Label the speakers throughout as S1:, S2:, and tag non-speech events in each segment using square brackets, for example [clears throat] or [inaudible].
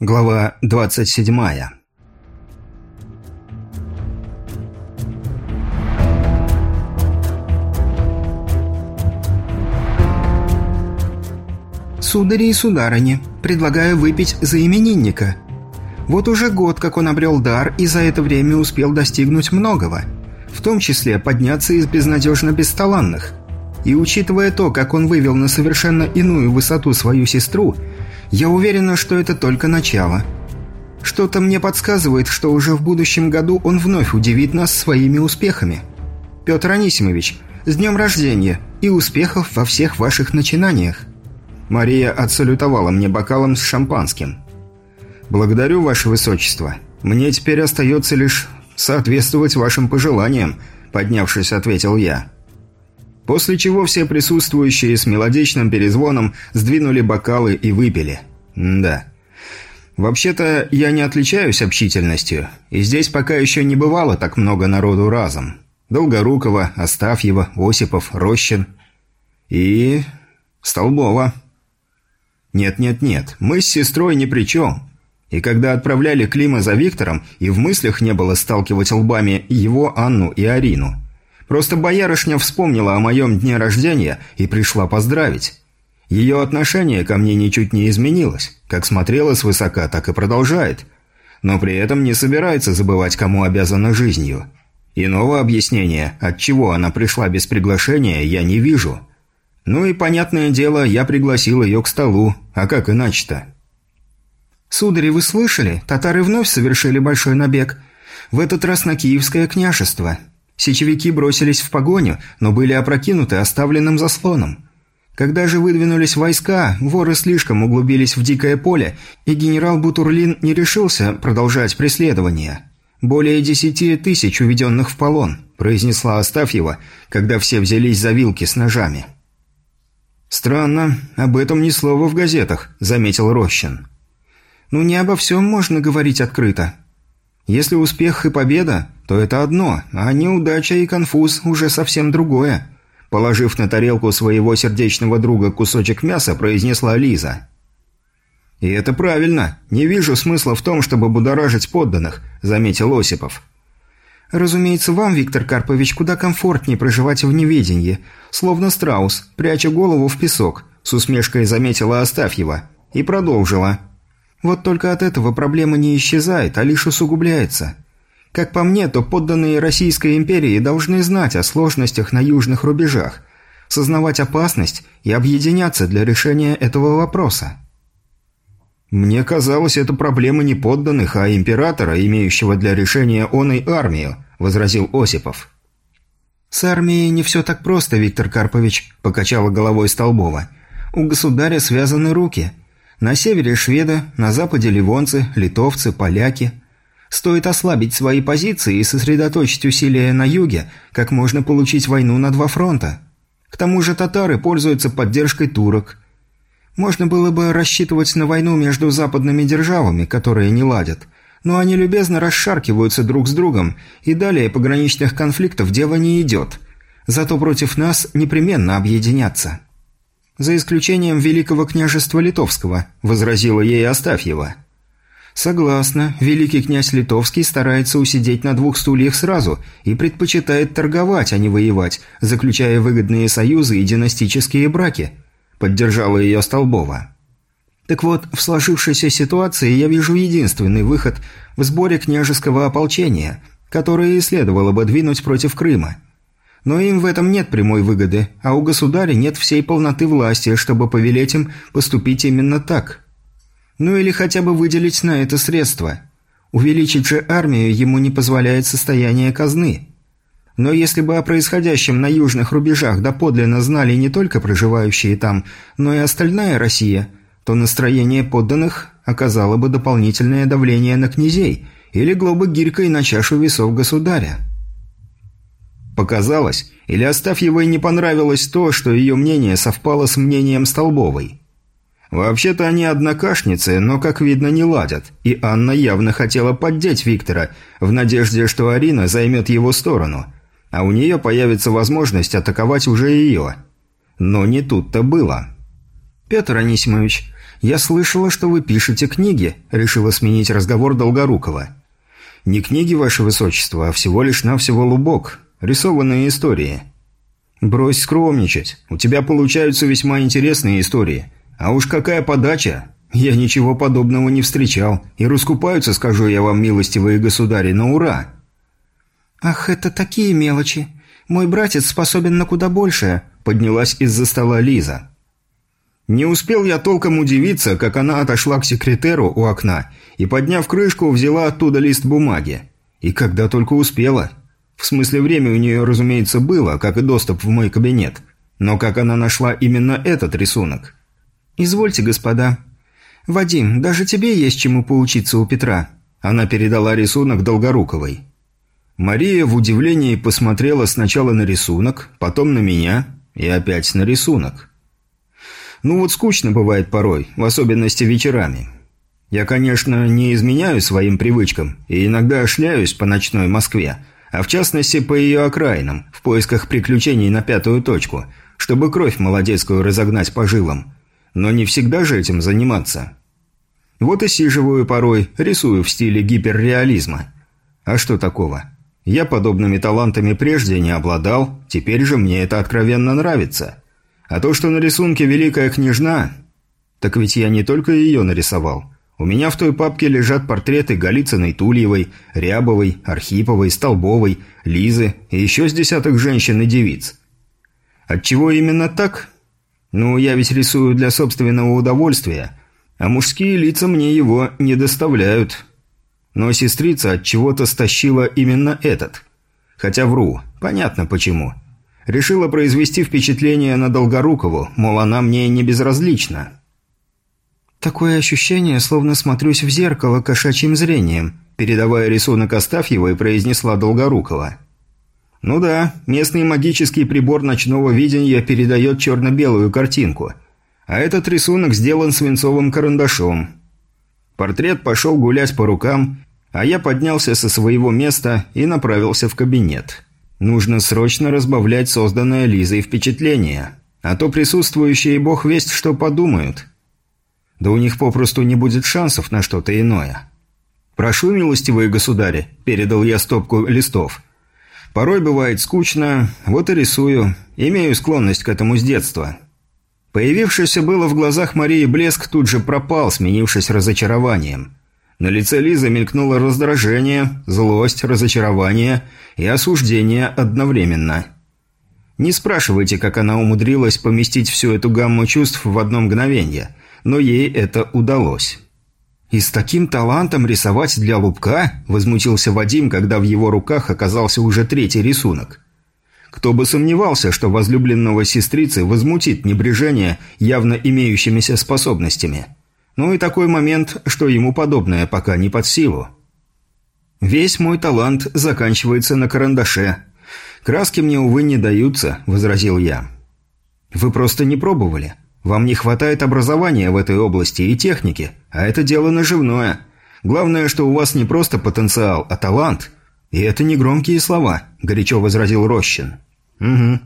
S1: Глава 27 «Судари и сударыни, предлагаю выпить за именинника. Вот уже год, как он обрел дар, и за это время успел достигнуть многого, в том числе подняться из безнадежно бесталанных. И учитывая то, как он вывел на совершенно иную высоту свою сестру – я уверена, что это только начало. Что-то мне подсказывает, что уже в будущем году он вновь удивит нас своими успехами. Петр Анисимович, с днем рождения и успехов во всех ваших начинаниях. Мария отсалютовала мне бокалом с шампанским. «Благодарю, ваше высочество. Мне теперь остается лишь соответствовать вашим пожеланиям», – поднявшись, ответил я. После чего все присутствующие с мелодичным перезвоном сдвинули бокалы и выпили. Да. Вообще-то я не отличаюсь общительностью, и здесь пока еще не бывало так много народу разом. Долгорукова, Астафьева, Осипов, Рощин и... Столбова. Нет-нет-нет, мы с сестрой ни при чем. И когда отправляли Клима за Виктором, и в мыслях не было сталкивать лбами его, Анну и Арину – Просто боярышня вспомнила о моем дне рождения и пришла поздравить. Ее отношение ко мне ничуть не изменилось. Как смотрела свысока, так и продолжает. Но при этом не собирается забывать, кому обязана жизнью. Иного объяснения, от чего она пришла без приглашения, я не вижу. Ну и, понятное дело, я пригласил ее к столу. А как иначе-то? «Судари, вы слышали? Татары вновь совершили большой набег. В этот раз на Киевское княжество. Сечевики бросились в погоню, но были опрокинуты оставленным заслоном. Когда же выдвинулись войска, воры слишком углубились в дикое поле, и генерал Бутурлин не решился продолжать преследование. «Более десяти тысяч уведенных в полон», – произнесла Астафьева, когда все взялись за вилки с ножами. «Странно, об этом ни слова в газетах», – заметил Рощин. «Ну, не обо всем можно говорить открыто. Если успех и победа, то это одно, а неудача и конфуз уже совсем другое. Положив на тарелку своего сердечного друга кусочек мяса, произнесла Лиза. «И это правильно. Не вижу смысла в том, чтобы будоражить подданных», – заметил Осипов. «Разумеется, вам, Виктор Карпович, куда комфортнее проживать в неведении, словно страус, пряча голову в песок», – с усмешкой заметила Астафьева. И продолжила. «Вот только от этого проблема не исчезает, а лишь усугубляется. Как по мне, то подданные Российской империи должны знать о сложностях на южных рубежах, сознавать опасность и объединяться для решения этого вопроса. «Мне казалось, это проблема не подданных, а императора, имеющего для решения он и армию», – возразил Осипов. «С армией не все так просто, Виктор Карпович», – покачала головой Столбова. «У государя связаны руки. На севере шведы, на западе ливонцы, литовцы, поляки – Стоит ослабить свои позиции и сосредоточить усилия на юге, как можно получить войну на два фронта. К тому же татары пользуются поддержкой турок. Можно было бы рассчитывать на войну между западными державами, которые не ладят, но они любезно расшаркиваются друг с другом, и далее пограничных конфликтов дело не идет. Зато против нас непременно объединятся. «За исключением Великого княжества Литовского», – возразила ей Астафьева – Согласна, великий князь Литовский старается усидеть на двух стульях сразу и предпочитает торговать, а не воевать, заключая выгодные союзы и династические браки. Поддержала ее Столбова. Так вот, в сложившейся ситуации я вижу единственный выход в сборе княжеского ополчения, которое и следовало бы двинуть против Крыма. Но им в этом нет прямой выгоды, а у государя нет всей полноты власти, чтобы повелеть им поступить именно так – ну или хотя бы выделить на это средства. Увеличить же армию ему не позволяет состояние казны. Но если бы о происходящем на южных рубежах доподлинно знали не только проживающие там, но и остальная Россия, то настроение подданных оказало бы дополнительное давление на князей и легло бы гирькой на чашу весов государя. Показалось, или Астафьевой не понравилось то, что ее мнение совпало с мнением Столбовой. Вообще-то они однокашницы, но, как видно, не ладят, и Анна явно хотела поддеть Виктора, в надежде, что Арина займет его сторону, а у нее появится возможность атаковать уже ее. Но не тут-то было. «Петр Анисимович, я слышала, что вы пишете книги», – решила сменить разговор Долгорукова. «Не книги, ваше высочество, а всего лишь навсего лубок, рисованные истории». «Брось скромничать, у тебя получаются весьма интересные истории. А уж какая подача! Я ничего подобного не встречал, и раскупаются, скажу я вам, милостивые государи, на ура!» «Ах, это такие мелочи! Мой братец способен на куда большее», – поднялась из-за стола Лиза. Не успел я толком удивиться, как она отошла к секретеру у окна и, подняв крышку, взяла оттуда лист бумаги. И когда только успела. В смысле, время у нее, разумеется, было, как и доступ в мой кабинет. Но как она нашла именно этот рисунок? «Извольте, господа. Вадим, даже тебе есть чему поучиться у Петра». Она передала рисунок Долгоруковой. Мария в удивлении посмотрела сначала на рисунок, потом на меня и опять на рисунок. Ну вот скучно бывает порой, в особенности вечерами. Я, конечно, не изменяю своим привычкам и иногда шляюсь по ночной Москве, а в частности по ее окраинам, в поисках приключений на пятую точку, чтобы кровь молодецкую разогнать по жилам. Но не всегда же этим заниматься. Вот и сиживаю порой, рисую в стиле гиперреализма. А что такого? Я подобными талантами прежде не обладал, теперь же мне это откровенно нравится. А то, что на рисунке великая княжна... Так ведь я не только ее нарисовал. У меня в той папке лежат портреты Голицыной Тульевой, Рябовой, Архиповой, Столбовой, Лизы и еще с десяток женщин и девиц. Отчего именно так? Ну, я ведь рисую для собственного удовольствия, а мужские лица мне его не доставляют. Но сестрица от чего-то стащила именно этот. Хотя вру, понятно почему. Решила произвести впечатление на Долгорукову, мол, она мне не безразлична. «Такое ощущение, словно смотрюсь в зеркало кошачьим зрением», передавая рисунок Астафьева и произнесла Долгорукова. «Ну да, местный магический прибор ночного видения передает черно-белую картинку, а этот рисунок сделан свинцовым карандашом». Портрет пошел гулять по рукам, а я поднялся со своего места и направился в кабинет. Нужно срочно разбавлять созданное Лизой впечатление. А то присутствующие бог весть что подумают. Да у них попросту не будет шансов на что-то иное. «Прошу, милостивые государи», – передал я стопку листов. «Порой бывает скучно, вот и рисую. Имею склонность к этому с детства». Появившийся было в глазах Марии блеск тут же пропал, сменившись разочарованием. На лице Лизы мелькнуло раздражение, злость, разочарование и осуждение одновременно. Не спрашивайте, как она умудрилась поместить всю эту гамму чувств в одно мгновение, но ей это удалось. «И с таким талантом рисовать для лупка?» – возмутился Вадим, когда в его руках оказался уже третий рисунок. Кто бы сомневался, что возлюбленного сестрицы возмутит небрежение явно имеющимися способностями – ну и такой момент, что ему подобное пока не под силу. «Весь мой талант заканчивается на карандаше. Краски мне, увы, не даются», – возразил я. «Вы просто не пробовали. Вам не хватает образования в этой области и техники, а это дело наживное. Главное, что у вас не просто потенциал, а талант. И это не громкие слова», – горячо возразил Рощин. «Угу.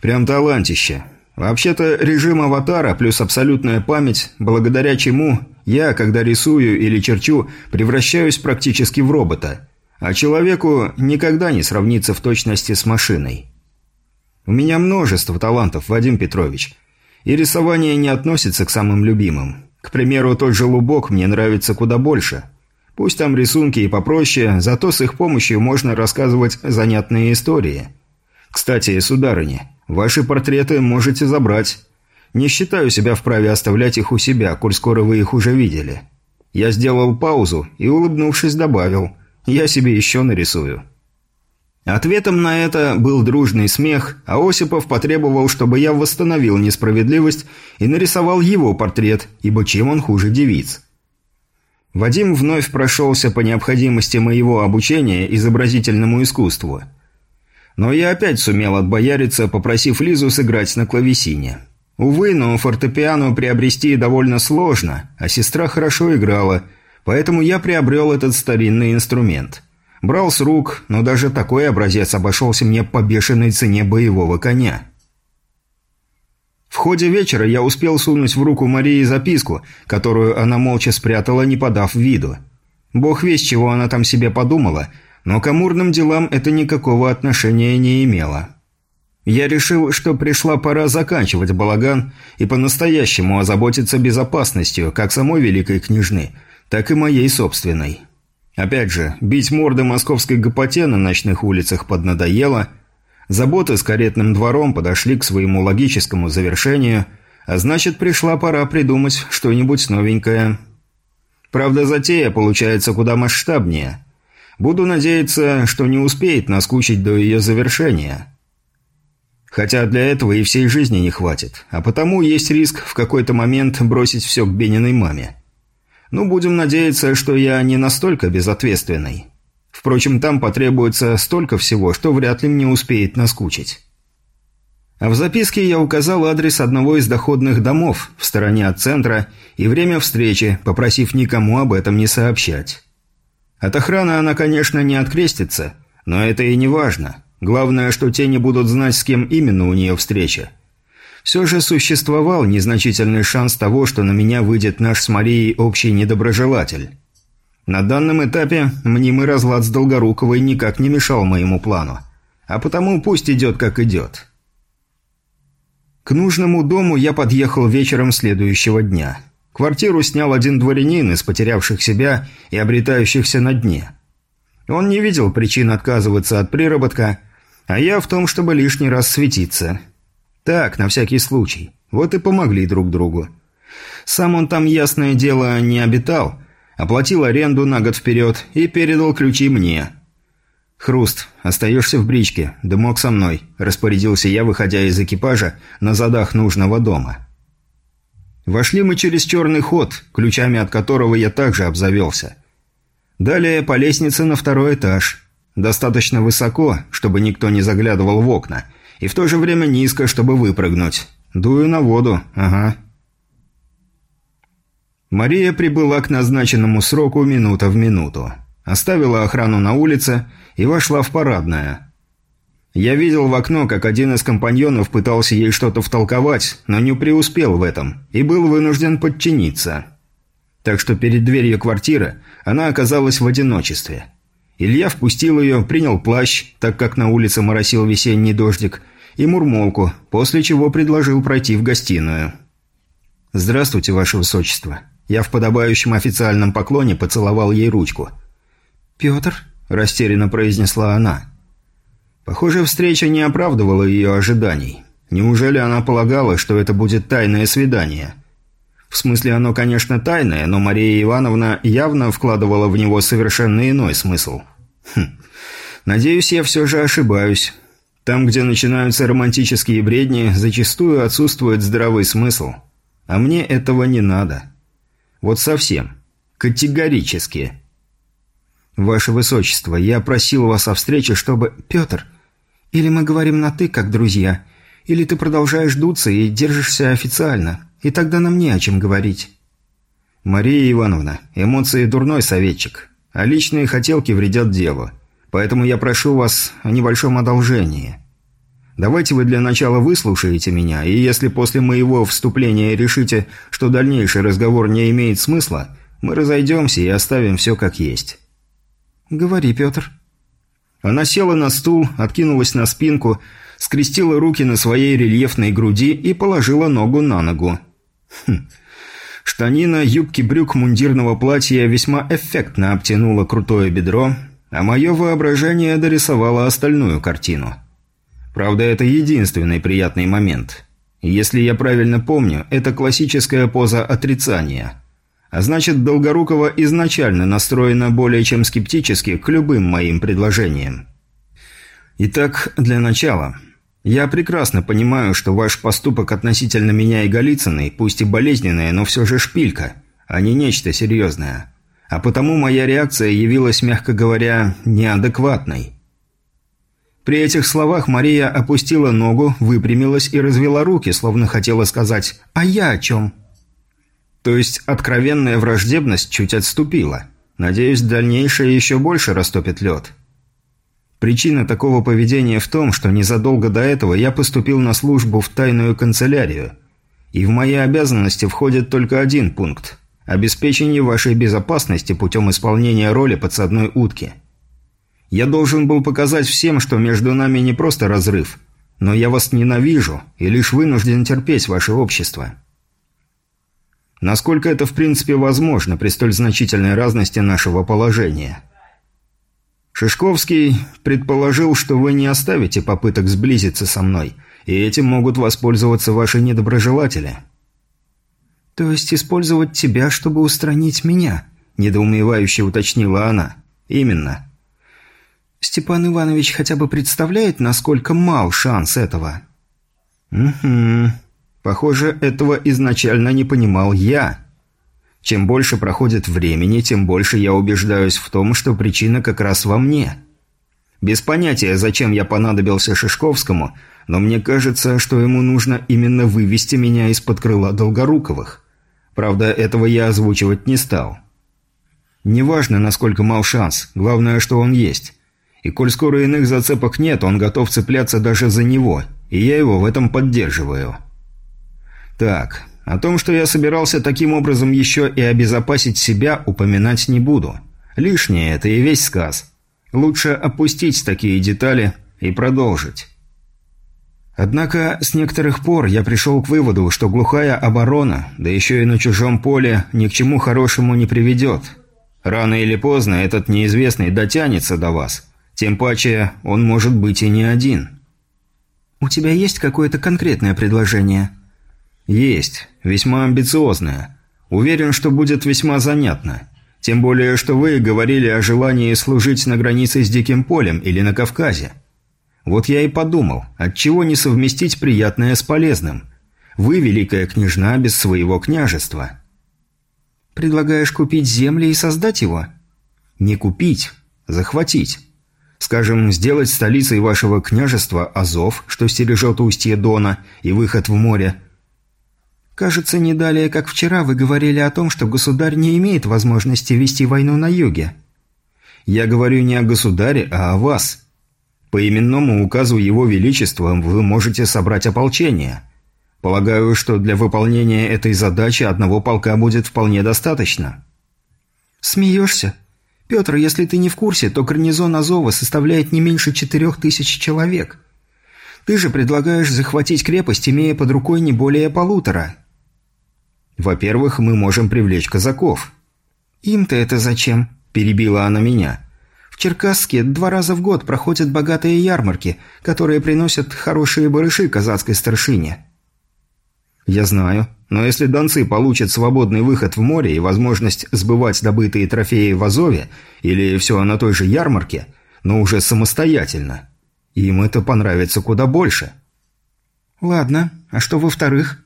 S1: Прям талантище. Вообще-то режим аватара плюс абсолютная память, благодаря чему я, когда рисую или черчу, превращаюсь практически в робота, а человеку никогда не сравнится в точности с машиной. У меня множество талантов, Вадим Петрович, и рисование не относится к самым любимым. К примеру, тот же лубок мне нравится куда больше. Пусть там рисунки и попроще, зато с их помощью можно рассказывать занятные истории. Кстати, сударыня, Ваши портреты можете забрать. Не считаю себя вправе оставлять их у себя, коль скоро вы их уже видели. Я сделал паузу и, улыбнувшись, добавил. Я себе еще нарисую. Ответом на это был дружный смех, а Осипов потребовал, чтобы я восстановил несправедливость и нарисовал его портрет, ибо чем он хуже девиц. Вадим вновь прошелся по необходимости моего обучения изобразительному искусству – но я опять сумел отбояриться, попросив Лизу сыграть на клавесине. Увы, но фортепиано приобрести довольно сложно, а сестра хорошо играла, поэтому я приобрел этот старинный инструмент. Брал с рук, но даже такой образец обошелся мне по бешеной цене боевого коня. В ходе вечера я успел сунуть в руку Марии записку, которую она молча спрятала, не подав виду. Бог весть, чего она там себе подумала, но к амурным делам это никакого отношения не имело. Я решил, что пришла пора заканчивать балаган и по-настоящему озаботиться безопасностью как самой великой княжны, так и моей собственной. Опять же, бить морды московской гопоте на ночных улицах поднадоело, заботы с каретным двором подошли к своему логическому завершению, а значит, пришла пора придумать что-нибудь новенькое. Правда, затея получается куда масштабнее. Буду надеяться, что не успеет наскучить до ее завершения. Хотя для этого и всей жизни не хватит, а потому есть риск в какой-то момент бросить все к Бениной маме. Ну, будем надеяться, что я не настолько безответственный. Впрочем, там потребуется столько всего, что вряд ли мне успеет наскучить. А в записке я указал адрес одного из доходных домов в стороне от центра и время встречи, попросив никому об этом не сообщать. От охраны она, конечно, не открестится, но это и не важно. Главное, что те не будут знать, с кем именно у нее встреча. Все же существовал незначительный шанс того, что на меня выйдет наш с Марией общий недоброжелатель. На данном этапе мнимый разлад с Долгоруковой никак не мешал моему плану. А потому пусть идет как идет. К нужному дому я подъехал вечером следующего дня. Квартиру снял один дворянин из потерявших себя и обретающихся на дне. Он не видел причин отказываться от приработка, а я в том, чтобы лишний раз светиться. Так, на всякий случай. Вот и помогли друг другу. Сам он там, ясное дело, не обитал, оплатил аренду на год вперед и передал ключи мне. «Хруст, остаешься в бричке, дымок со мной», – распорядился я, выходя из экипажа на задах нужного дома. Вошли мы через черный ход, ключами от которого я также обзавелся. Далее по лестнице на второй этаж. Достаточно высоко, чтобы никто не заглядывал в окна, и в то же время низко, чтобы выпрыгнуть. Дую на воду, ага. Мария прибыла к назначенному сроку минута в минуту. Оставила охрану на улице и вошла в парадное. Я видел в окно, как один из компаньонов пытался ей что-то втолковать, но не преуспел в этом и был вынужден подчиниться. Так что перед дверью квартиры она оказалась в одиночестве. Илья впустил ее, принял плащ, так как на улице моросил весенний дождик, и мурмолку, после чего предложил пройти в гостиную. «Здравствуйте, Ваше Высочество». Я в подобающем официальном поклоне поцеловал ей ручку. «Петр?» – растерянно произнесла она. Похоже, встреча не оправдывала ее ожиданий. Неужели она полагала, что это будет тайное свидание? В смысле, оно, конечно, тайное, но Мария Ивановна явно вкладывала в него совершенно иной смысл. Хм. Надеюсь, я все же ошибаюсь. Там, где начинаются романтические бредни, зачастую отсутствует здравый смысл. А мне этого не надо. Вот совсем. Категорически. «Ваше Высочество, я просил вас о встрече, чтобы...» «Петр, или мы говорим на «ты», как друзья, или ты продолжаешь дуться и держишься официально, и тогда нам не о чем говорить». «Мария Ивановна, эмоции – дурной советчик, а личные хотелки вредят делу. Поэтому я прошу вас о небольшом одолжении. Давайте вы для начала выслушаете меня, и если после моего вступления решите, что дальнейший разговор не имеет смысла, мы разойдемся и оставим все как есть». «Говори, Петр». Она села на стул, откинулась на спинку, скрестила руки на своей рельефной груди и положила ногу на ногу. Хм. Штанина юбки брюк мундирного платья весьма эффектно обтянула крутое бедро, а мое воображение дорисовало остальную картину. Правда, это единственный приятный момент. Если я правильно помню, это классическая поза отрицания. А значит, Долгорукова изначально настроена более чем скептически к любым моим предложениям. Итак, для начала. Я прекрасно понимаю, что ваш поступок относительно меня и Голицыной, пусть и болезненная, но все же шпилька, а не нечто серьезное. А потому моя реакция явилась, мягко говоря, неадекватной. При этих словах Мария опустила ногу, выпрямилась и развела руки, словно хотела сказать «А я о чем?». То есть откровенная враждебность чуть отступила. Надеюсь, дальнейшее еще больше растопит лед. Причина такого поведения в том, что незадолго до этого я поступил на службу в тайную канцелярию. И в мои обязанности входит только один пункт – обеспечение вашей безопасности путем исполнения роли подсадной утки. Я должен был показать всем, что между нами не просто разрыв, но я вас ненавижу и лишь вынужден терпеть ваше общество. Насколько это в принципе возможно при столь значительной разности нашего положения – Шишковский предположил, что вы не оставите попыток сблизиться со мной, и этим могут воспользоваться ваши недоброжелатели.
S2: То есть использовать тебя, чтобы устранить меня? недоумевающе уточнила она.
S1: Именно.
S2: Степан Иванович хотя бы представляет, насколько мал шанс этого?
S1: Угу. Похоже, этого изначально не понимал я. Чем больше проходит времени, тем больше я убеждаюсь в том, что причина как раз во мне. Без понятия, зачем я понадобился Шишковскому, но мне кажется, что ему нужно именно вывести меня из-под крыла Долгоруковых. Правда, этого я озвучивать не стал. Неважно, насколько мал шанс, главное, что он есть. И коль скоро иных зацепок нет, он готов цепляться даже за него, и я его в этом поддерживаю. Так, о том, что я собирался таким образом еще и обезопасить себя, упоминать не буду. Лишнее это и весь сказ. Лучше опустить такие детали и продолжить. Однако с некоторых пор я пришел к выводу, что глухая оборона, да еще и на чужом поле, ни к чему хорошему не приведет. Рано или поздно этот неизвестный дотянется до вас. Тем паче он может быть и не один.
S2: «У тебя есть какое-то конкретное предложение?»
S1: «Есть. Весьма амбициозная. Уверен, что будет весьма занятно. Тем более, что вы говорили о желании служить на границе с Диким полем или на Кавказе. Вот я и подумал, отчего не совместить приятное с полезным. Вы, великая княжна, без своего княжества».
S2: «Предлагаешь купить земли и создать его?»
S1: «Не купить, захватить». Скажем, сделать столицей вашего княжества Азов, что стережет устье Дона и выход в море,
S2: Кажется, не далее, как вчера, вы говорили о том, что государь не имеет возможности вести войну на юге.
S1: Я говорю не о государе, а о вас. По именному указу Его Величества вы можете собрать ополчение. Полагаю, что для выполнения этой задачи одного полка будет вполне достаточно.
S2: Смеешься? Петр, если ты не в курсе, то гарнизон Азова составляет не меньше четырех тысяч человек. Ты же предлагаешь захватить крепость, имея под рукой не более полутора.
S1: Во-первых, мы можем привлечь казаков».
S2: «Им-то это зачем?» – перебила она меня. «В Черкасске два раза в год проходят богатые ярмарки, которые приносят хорошие барыши казацкой старшине».
S1: «Я знаю. Но если донцы получат свободный выход в море и возможность сбывать добытые трофеи в Азове, или все на той же ярмарке, но уже самостоятельно, им это понравится куда больше».
S2: «Ладно. А что во-вторых?»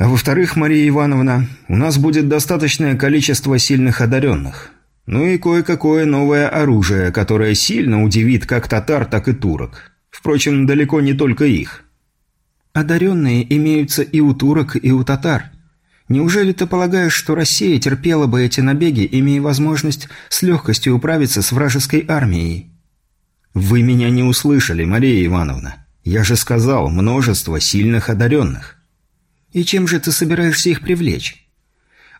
S1: А во-вторых, Мария Ивановна, у нас будет достаточное количество сильных одаренных. Ну и кое-какое новое оружие, которое сильно удивит как татар, так и турок. Впрочем, далеко не только их.
S2: Одаренные имеются и у турок, и у татар. Неужели ты полагаешь, что Россия терпела бы эти набеги, имея возможность с легкостью управиться с вражеской армией?
S1: Вы меня не услышали, Мария Ивановна. Я же сказал, множество сильных одаренных.
S2: И чем же ты собираешься их привлечь?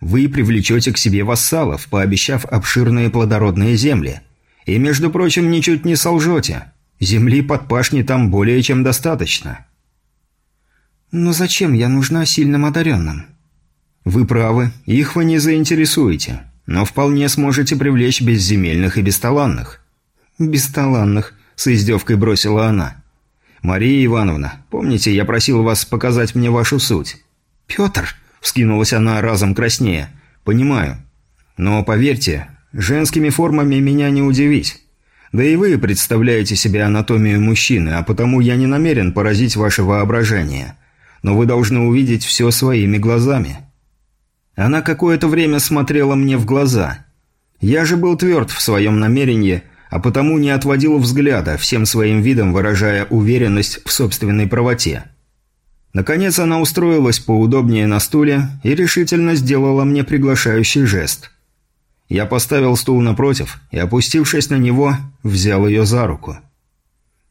S1: Вы привлечете к себе вассалов, пообещав обширные плодородные земли. И, между прочим, ничуть не солжете. Земли под пашни там более чем достаточно.
S2: Но зачем я нужна сильным одаренным?
S1: Вы правы, их вы не заинтересуете, но вполне сможете привлечь безземельных и бесталанных.
S2: Бесталанных, с издевкой бросила она.
S1: «Мария Ивановна, помните, я просил вас показать мне вашу суть?»
S2: «Петр!»
S1: – вскинулась она разом краснее. «Понимаю. Но поверьте, женскими формами меня не удивить. Да и вы представляете себе анатомию мужчины, а потому я не намерен поразить ваше воображение. Но вы должны увидеть все своими глазами». Она какое-то время смотрела мне в глаза. Я же был тверд в своем намерении – а потому не отводил взгляда, всем своим видом выражая уверенность в собственной правоте. Наконец она устроилась поудобнее на стуле и решительно сделала мне приглашающий жест. Я поставил стул напротив и, опустившись на него, взял ее за руку.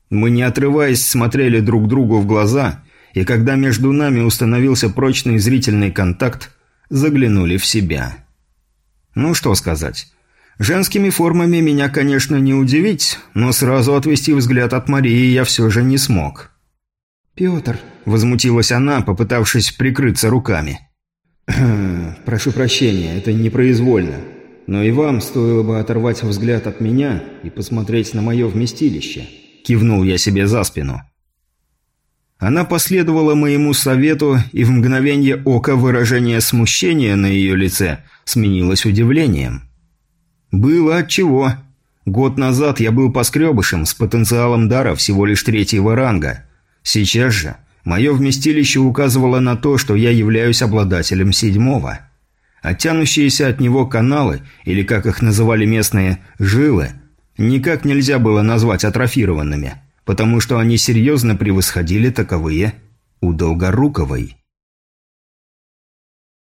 S1: Мы, не отрываясь, смотрели друг другу в глаза, и когда между нами установился прочный зрительный контакт, заглянули в себя. Ну что сказать. Женскими формами меня, конечно, не удивить, но сразу отвести взгляд от Марии я все же не смог.
S2: «Петр», –
S1: возмутилась она, попытавшись прикрыться руками. [clears throat]
S2: «Прошу прощения, это непроизвольно. Но и вам стоило бы оторвать взгляд от меня и посмотреть на мое вместилище», – кивнул я себе за спину.
S1: Она последовала моему совету, и в мгновение ока выражение смущения на ее лице сменилось удивлением. Было отчего. Год назад я был поскребышем с потенциалом дара всего лишь третьего ранга. Сейчас же мое вместилище указывало на то, что я являюсь обладателем седьмого. А от него каналы, или как их называли местные «жилы», никак нельзя было назвать атрофированными – потому что они серьезно превосходили таковые у Долгоруковой.